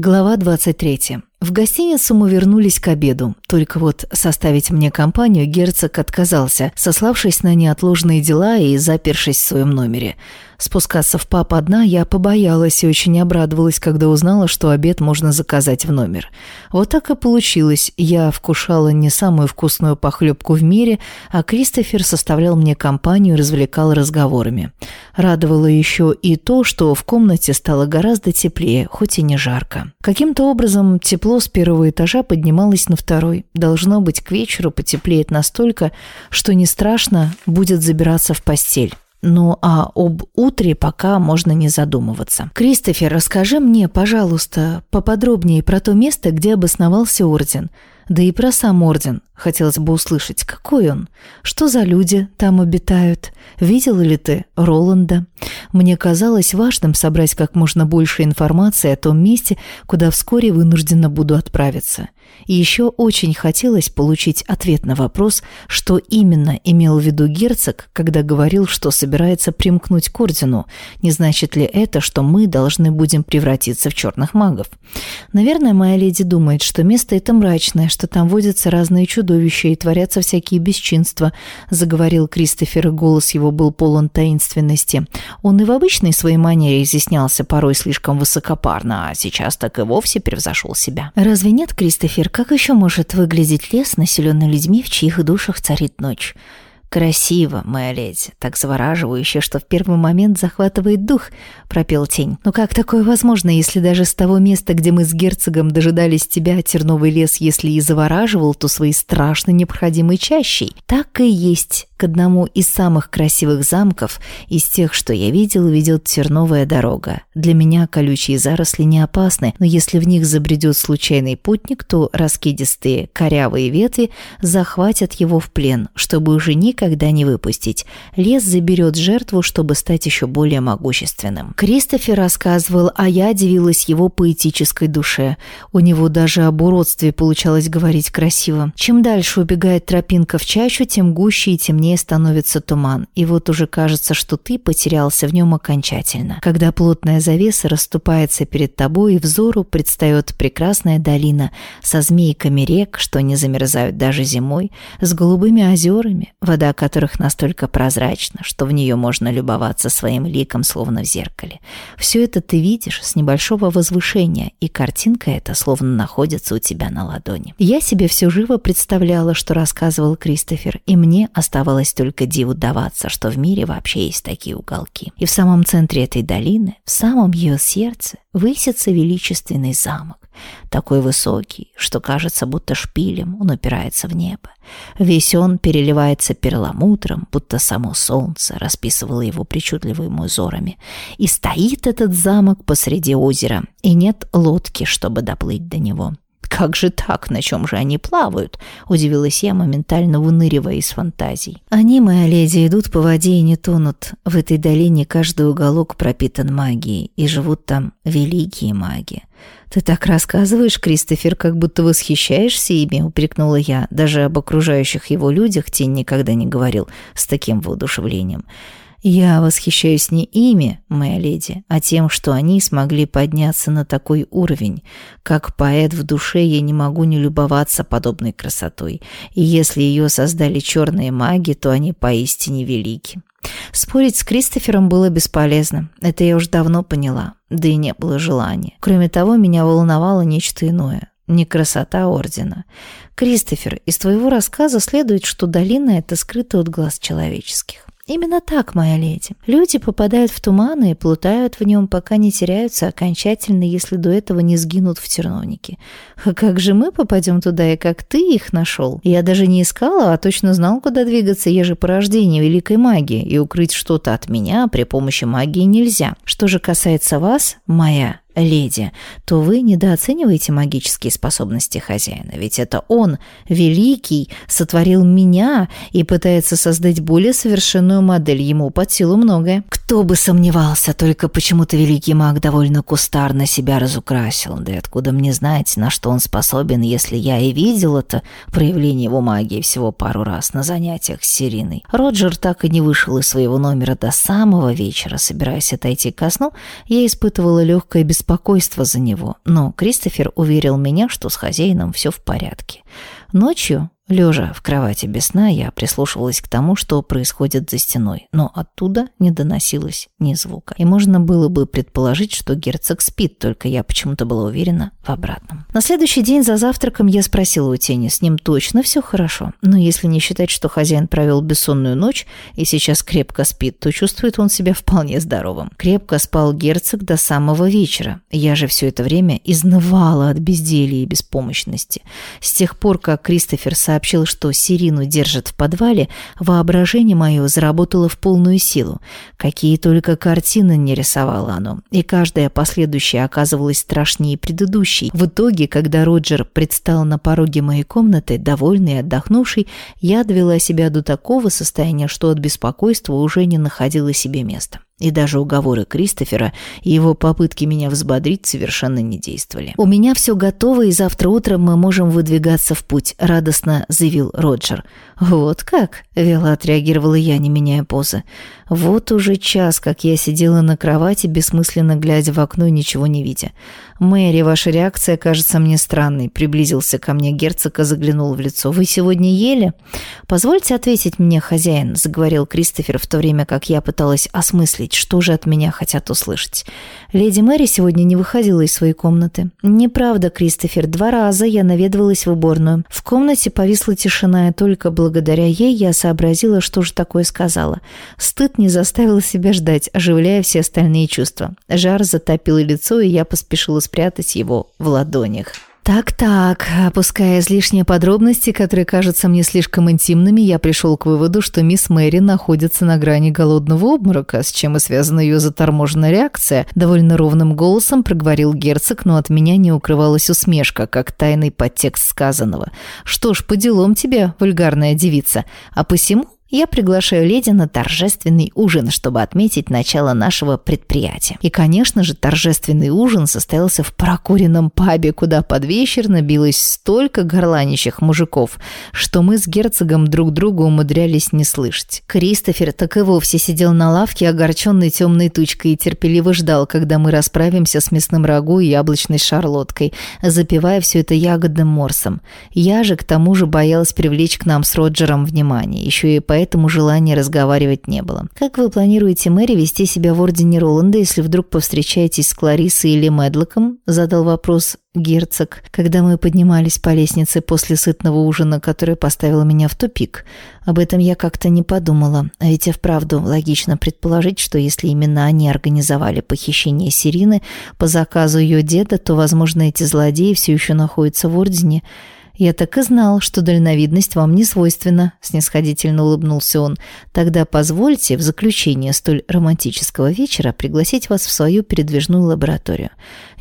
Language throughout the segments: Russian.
Глава 23. В гостиницу мы вернулись к обеду, только вот составить мне компанию герцог отказался, сославшись на неотложные дела и запершись в своем номере. Спускаться в паб одна я побоялась и очень обрадовалась, когда узнала, что обед можно заказать в номер. Вот так и получилось. Я вкушала не самую вкусную похлебку в мире, а Кристофер составлял мне компанию и развлекал разговорами. Радовало еще и то, что в комнате стало гораздо теплее, хоть и не жарко. Каким-то образом тепло Тепло с первого этажа поднималось на второй. Должно быть, к вечеру потеплеет настолько, что не страшно будет забираться в постель. Ну а об утре пока можно не задумываться. Кристофер, расскажи мне, пожалуйста, поподробнее про то место, где обосновался орден. Да и про сам орден. Хотелось бы услышать, какой он, что за люди там обитают. Видел ли ты Роланда? Мне казалось важным собрать как можно больше информации о том месте, куда вскоре вынуждена буду отправиться. И еще очень хотелось получить ответ на вопрос, что именно имел в виду герцог, когда говорил, что собирается примкнуть к ордену. Не значит ли это, что мы должны будем превратиться в черных магов? Наверное, моя леди думает, что место это мрачное, что там водятся разные чудовища, чудовища и творятся всякие бесчинства», — заговорил Кристофер, и голос его был полон таинственности. Он и в обычной своей манере изъяснялся порой слишком высокопарно, а сейчас так и вовсе превзошел себя. «Разве нет, Кристофер, как еще может выглядеть лес, населенный людьми, в чьих душах царит ночь?» «Красиво, моя леди, так завораживающе, что в первый момент захватывает дух», — пропел тень. «Но как такое возможно, если даже с того места, где мы с герцогом дожидались тебя, терновый лес, если и завораживал, то своей страшно необходимой чащей? Так и есть к одному из самых красивых замков из тех, что я видел, ведет терновая дорога. Для меня колючие заросли не опасны, но если в них забредет случайный путник, то раскидистые корявые ветви захватят его в плен, чтобы уже никогда не выпустить. Лес заберет жертву, чтобы стать еще более могущественным. Кристофер рассказывал, а я дивилась его поэтической душе. У него даже об уродстве получалось говорить красиво. Чем дальше убегает тропинка в чащу, тем гуще и темнее становится туман, и вот уже кажется, что ты потерялся в нем окончательно. Когда плотная завеса расступается перед тобой, и взору предстает прекрасная долина со змейками рек, что не замерзают даже зимой, с голубыми озерами, вода которых настолько прозрачна, что в нее можно любоваться своим ликом, словно в зеркале. Все это ты видишь с небольшого возвышения, и картинка эта словно находится у тебя на ладони. Я себе все живо представляла, что рассказывал Кристофер, и мне Оставалось только диву даваться, что в мире вообще есть такие уголки. И в самом центре этой долины, в самом ее сердце, высится величественный замок. Такой высокий, что кажется, будто шпилем он упирается в небо. Весь он переливается перламутром, будто само солнце расписывало его причудливыми узорами. И стоит этот замок посреди озера, и нет лодки, чтобы доплыть до него. «Как же так? На чем же они плавают?» – удивилась я, моментально выныривая из фантазий. «Они, моя леди, идут по воде и не тонут. В этой долине каждый уголок пропитан магией, и живут там великие маги. «Ты так рассказываешь, Кристофер, как будто восхищаешься ими», — упрекнула я. Даже об окружающих его людях Тень никогда не говорил с таким воодушевлением. Я восхищаюсь не ими, моя леди, а тем, что они смогли подняться на такой уровень. Как поэт в душе я не могу не любоваться подобной красотой. И если ее создали черные маги, то они поистине велики. Спорить с Кристофером было бесполезно. Это я уж давно поняла. Да и не было желания. Кроме того, меня волновало нечто иное. Не красота Ордена. Кристофер, из твоего рассказа следует, что долина — это скрыта от глаз человеческих. Именно так, моя леди. Люди попадают в туман и плутают в нем, пока не теряются окончательно, если до этого не сгинут в терновнике. А как же мы попадем туда и как ты их нашел? Я даже не искала, а точно знал, куда двигаться, еже порождение великой магии, и укрыть что-то от меня при помощи магии нельзя. Что же касается вас, моя леди, то вы недооцениваете магические способности хозяина, ведь это он, великий, сотворил меня и пытается создать более совершенную модель, ему под силу многое. Кто бы сомневался, только почему-то великий маг довольно кустарно себя разукрасил, да и откуда мне знать, на что он способен, если я и видел это проявление его магии всего пару раз на занятиях с Сириной. Роджер так и не вышел из своего номера до самого вечера, собираясь отойти ко сну, я испытывала легкое беспокойство беспокойство за него, но Кристофер уверил меня, что с хозяином все в порядке. Ночью Лежа в кровати без сна, я прислушивалась к тому, что происходит за стеной, но оттуда не доносилось ни звука. И можно было бы предположить, что герцог спит, только я почему-то была уверена в обратном. На следующий день за завтраком я спросила у тени, с ним точно все хорошо. Но если не считать, что хозяин провел бессонную ночь и сейчас крепко спит, то чувствует он себя вполне здоровым. Крепко спал герцог до самого вечера. Я же все это время изнывала от безделья и беспомощности. С тех пор, как Кристофер сообщил сообщил, что Сирину держат в подвале, воображение мое заработало в полную силу. Какие только картины не рисовало оно. И каждая последующая оказывалась страшнее предыдущей. В итоге, когда Роджер предстал на пороге моей комнаты, довольный и отдохнувший, я довела себя до такого состояния, что от беспокойства уже не находила себе места. И даже уговоры Кристофера и его попытки меня взбодрить совершенно не действовали. «У меня все готово, и завтра утром мы можем выдвигаться в путь», – радостно заявил Роджер. «Вот как?» – вяло отреагировала я, не меняя позы. «Вот уже час, как я сидела на кровати, бессмысленно глядя в окно и ничего не видя. Мэри, ваша реакция кажется мне странной», – приблизился ко мне герцог и заглянул в лицо. «Вы сегодня ели?» «Позвольте ответить мне, хозяин», – заговорил Кристофер, в то время как я пыталась осмыслить, что же от меня хотят услышать. «Леди Мэри сегодня не выходила из своей комнаты». «Неправда, Кристофер, два раза я наведывалась в уборную. В комнате повисла тишина, и только благодаря благодаря ей я сообразила, что же такое сказала. Стыд не заставил себя ждать, оживляя все остальные чувства. Жар затопил лицо, и я поспешила спрятать его в ладонях. Так-так, опуская излишние подробности, которые кажутся мне слишком интимными, я пришел к выводу, что мисс Мэри находится на грани голодного обморока, с чем и связана ее заторможенная реакция. Довольно ровным голосом проговорил герцог, но от меня не укрывалась усмешка, как тайный подтекст сказанного. «Что ж, по делам тебе, вульгарная девица, а посему я приглашаю леди на торжественный ужин, чтобы отметить начало нашего предприятия. И, конечно же, торжественный ужин состоялся в прокуренном пабе, куда под вечер набилось столько горланищих мужиков, что мы с герцогом друг друга умудрялись не слышать. Кристофер так и вовсе сидел на лавке, огорченный темной тучкой, и терпеливо ждал, когда мы расправимся с мясным рагу и яблочной шарлоткой, запивая все это ягодным морсом. Я же, к тому же, боялась привлечь к нам с Роджером внимание, еще и по поэтому желания разговаривать не было. «Как вы планируете, Мэри, вести себя в Ордене Роланда, если вдруг повстречаетесь с Кларисой или Медлоком?» – задал вопрос герцог, когда мы поднимались по лестнице после сытного ужина, который поставил меня в тупик. Об этом я как-то не подумала, а ведь и вправду логично предположить, что если именно они организовали похищение Сирины по заказу ее деда, то, возможно, эти злодеи все еще находятся в Ордене. «Я так и знал, что дальновидность вам не свойственна», – снисходительно улыбнулся он. «Тогда позвольте в заключение столь романтического вечера пригласить вас в свою передвижную лабораторию».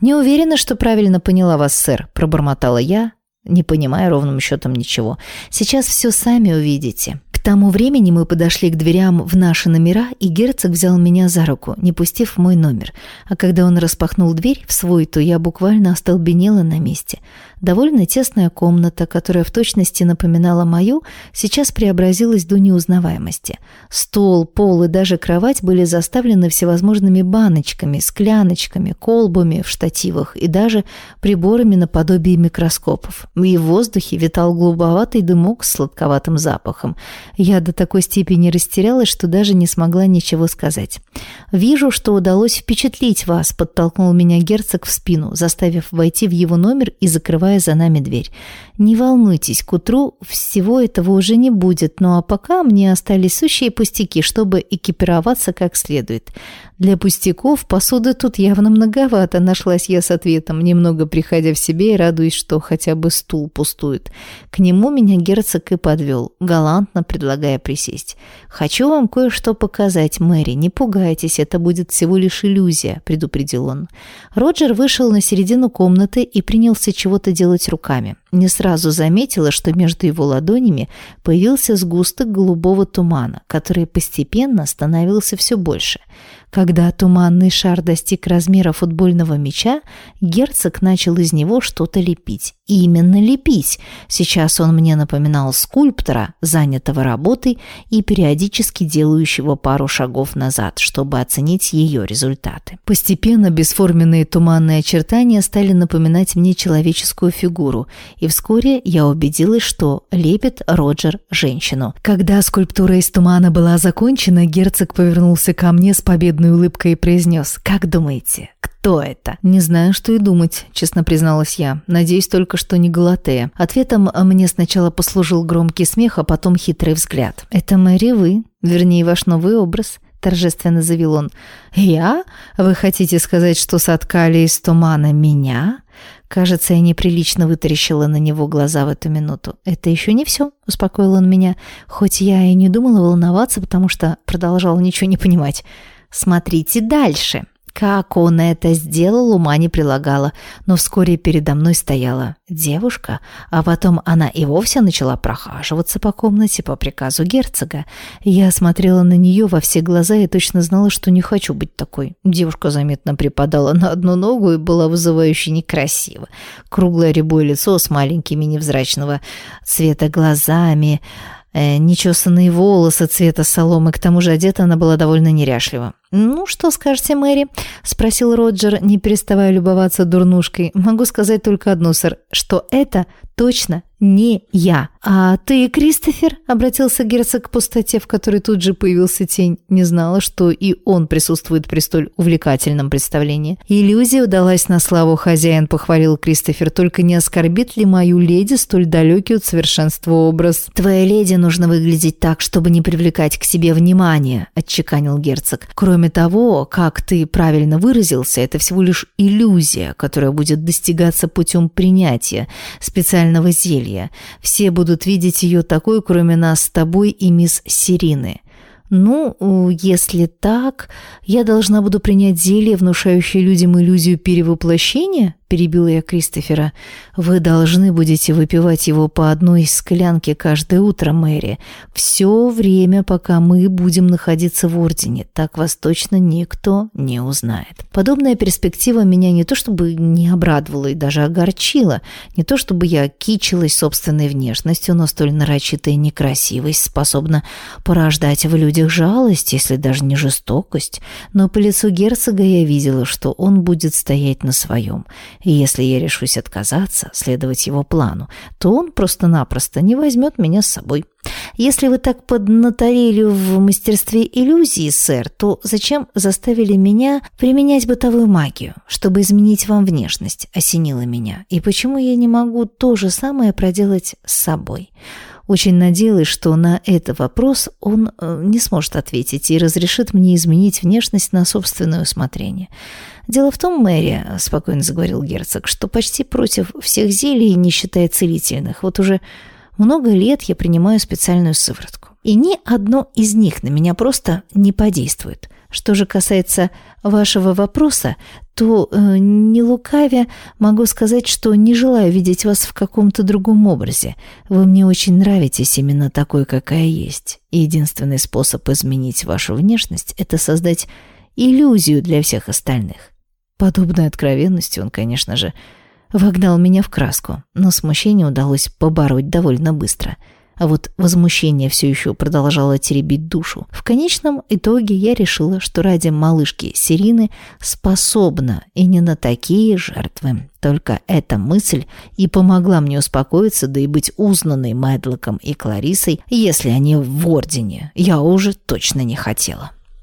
«Не уверена, что правильно поняла вас, сэр», – пробормотала я, не понимая ровным счетом ничего. «Сейчас все сами увидите». К тому времени мы подошли к дверям в наши номера, и герцог взял меня за руку, не пустив мой номер. А когда он распахнул дверь в свой, то я буквально остолбенела на месте – Довольно тесная комната, которая в точности напоминала мою, сейчас преобразилась до неузнаваемости. Стол, пол и даже кровать были заставлены всевозможными баночками, скляночками, колбами в штативах и даже приборами наподобие микроскопов. И в воздухе витал голубоватый дымок с сладковатым запахом. Я до такой степени растерялась, что даже не смогла ничего сказать. «Вижу, что удалось впечатлить вас», — подтолкнул меня герцог в спину, заставив войти в его номер и закрывая закрывая за нами дверь. «Не волнуйтесь, к утру всего этого уже не будет, ну а пока мне остались сущие пустяки, чтобы экипироваться как следует. Для пустяков посуды тут явно многовато, нашлась я с ответом, немного приходя в себе и радуясь, что хотя бы стул пустует. К нему меня герцог и подвел, галантно предлагая присесть. «Хочу вам кое-что показать, Мэри, не пугайтесь, это будет всего лишь иллюзия», — предупредил он. Роджер вышел на середину комнаты и принялся чего-то делать руками. Не сразу заметила, что между его ладонями появился сгусток голубого тумана, который постепенно становился все больше — Когда туманный шар достиг размера футбольного мяча, герцог начал из него что-то лепить. Именно лепить. Сейчас он мне напоминал скульптора, занятого работой и периодически делающего пару шагов назад, чтобы оценить ее результаты. Постепенно бесформенные туманные очертания стали напоминать мне человеческую фигуру, и вскоре я убедилась, что лепит Роджер женщину. Когда скульптура из тумана была закончена, герцог повернулся ко мне с победной улыбкой произнес «Как думаете, кто это?» «Не знаю, что и думать», — честно призналась я. «Надеюсь только, что не Галатея». Ответом мне сначала послужил громкий смех, а потом хитрый взгляд. «Это Мэри вы, вернее, ваш новый образ», — торжественно заявил он. «Я? Вы хотите сказать, что соткали из тумана меня?» Кажется, я неприлично вытаращила на него глаза в эту минуту. «Это еще не все», — успокоил он меня, хоть я и не думала волноваться, потому что продолжала ничего не понимать. «Смотрите дальше», как он это сделал, ума не прилагала, но вскоре передо мной стояла девушка, а потом она и вовсе начала прохаживаться по комнате по приказу герцога. Я смотрела на нее во все глаза и точно знала, что не хочу быть такой. Девушка заметно припадала на одну ногу и была вызывающе некрасива. Круглое рябое лицо с маленькими невзрачного цвета глазами, э, нечесанные волосы цвета соломы, к тому же одета она была довольно неряшливо. «Ну, что скажете, Мэри?» – спросил Роджер, не переставая любоваться дурнушкой. «Могу сказать только одно, сэр, что это точно не я. А ты, Кристофер?» – обратился герцог к пустоте, в которой тут же появился тень. Не знала, что и он присутствует при столь увлекательном представлении. «Иллюзия удалась на славу хозяин», – похвалил Кристофер. «Только не оскорбит ли мою леди столь далекий от совершенства образ?» «Твоя леди нужно выглядеть так, чтобы не привлекать к себе внимания», – отчеканил герцог. «Кроме Кроме того, как ты правильно выразился, это всего лишь иллюзия, которая будет достигаться путем принятия специального зелья. Все будут видеть ее такой, кроме нас с тобой и мисс Сирины. «Ну, если так, я должна буду принять зелье, внушающее людям иллюзию перевоплощения?» – перебила я Кристофера. «Вы должны будете выпивать его по одной склянке каждое утро, Мэри. Все время, пока мы будем находиться в Ордене. Так вас точно никто не узнает». Подобная перспектива меня не то чтобы не обрадовала и даже огорчила. Не то чтобы я кичилась собственной внешностью, но столь нарочитая некрасивость способна порождать в людях жалость, если даже не жестокость. Но по лицу герцога я видела, что он будет стоять на своем – и если я решусь отказаться, следовать его плану, то он просто-напросто не возьмет меня с собой. Если вы так поднаторели в мастерстве иллюзии, сэр, то зачем заставили меня применять бытовую магию, чтобы изменить вам внешность, осенило меня? И почему я не могу то же самое проделать с собой?» Очень надеялась, что на этот вопрос он э, не сможет ответить и разрешит мне изменить внешность на собственное усмотрение. «Дело в том, Мэри», — спокойно заговорил герцог, «что почти против всех зелий, не считая целительных, вот уже много лет я принимаю специальную сыворотку. И ни одно из них на меня просто не подействует. Что же касается вашего вопроса, то, э, не лукавя, могу сказать, что не желаю видеть вас в каком-то другом образе. Вы мне очень нравитесь именно такой, какая есть. И единственный способ изменить вашу внешность – это создать иллюзию для всех остальных. Подобной откровенностью он, конечно же, вогнал меня в краску, но смущение удалось побороть довольно быстро. А вот возмущение все еще продолжало теребить душу. В конечном итоге я решила, что ради малышки Сирины способна и не на такие жертвы. Только эта мысль и помогла мне успокоиться, да и быть узнанной Мэдлоком и Кларисой, если они в Ордене, я уже точно не хотела.